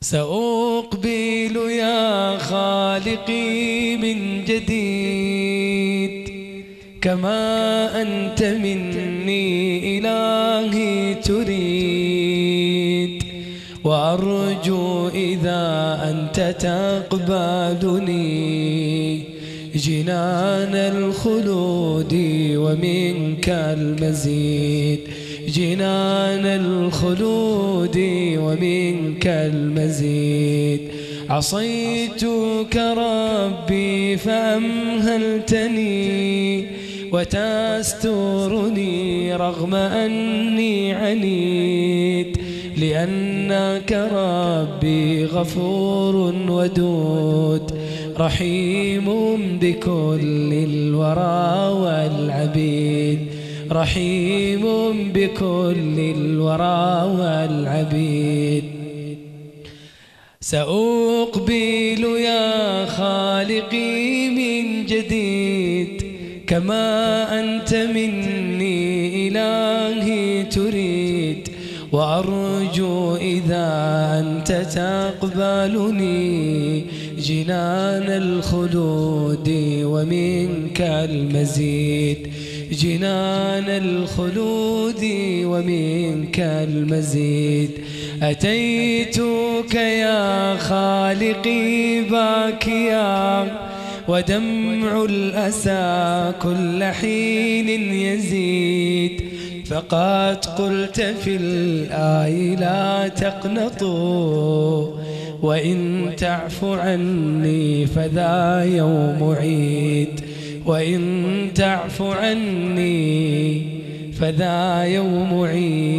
سأقبل يا خالقي من جديد كما أنت مني إلهي تريد. وأرجو إذا أنت تقبلني جنان الخلود ومنك المزيد. جنان الخلود ومنك المزيد. عصيتك ربي فأمهلتني وتسترني رغم أني عنيد. لأنك ربي غفور ودود رحيم بكل الورى والعبيد. رحيم بكل الورى والعبيد. سأقبل يا خالقي من جديد. كما أنت مني إلهي تريد. وأرجو إذا أنت تقبلني جنان الخلود ومنك المزيد. جنان الخلود ومنك المزيد. أتيتك يا خالقي باكيا ودمع الأسى كل حين يزيد. فقد قلت في الآي لا تقنطوا وإن تعف عني فذا يوم عيد وإن تعف عني فذا يوم عيد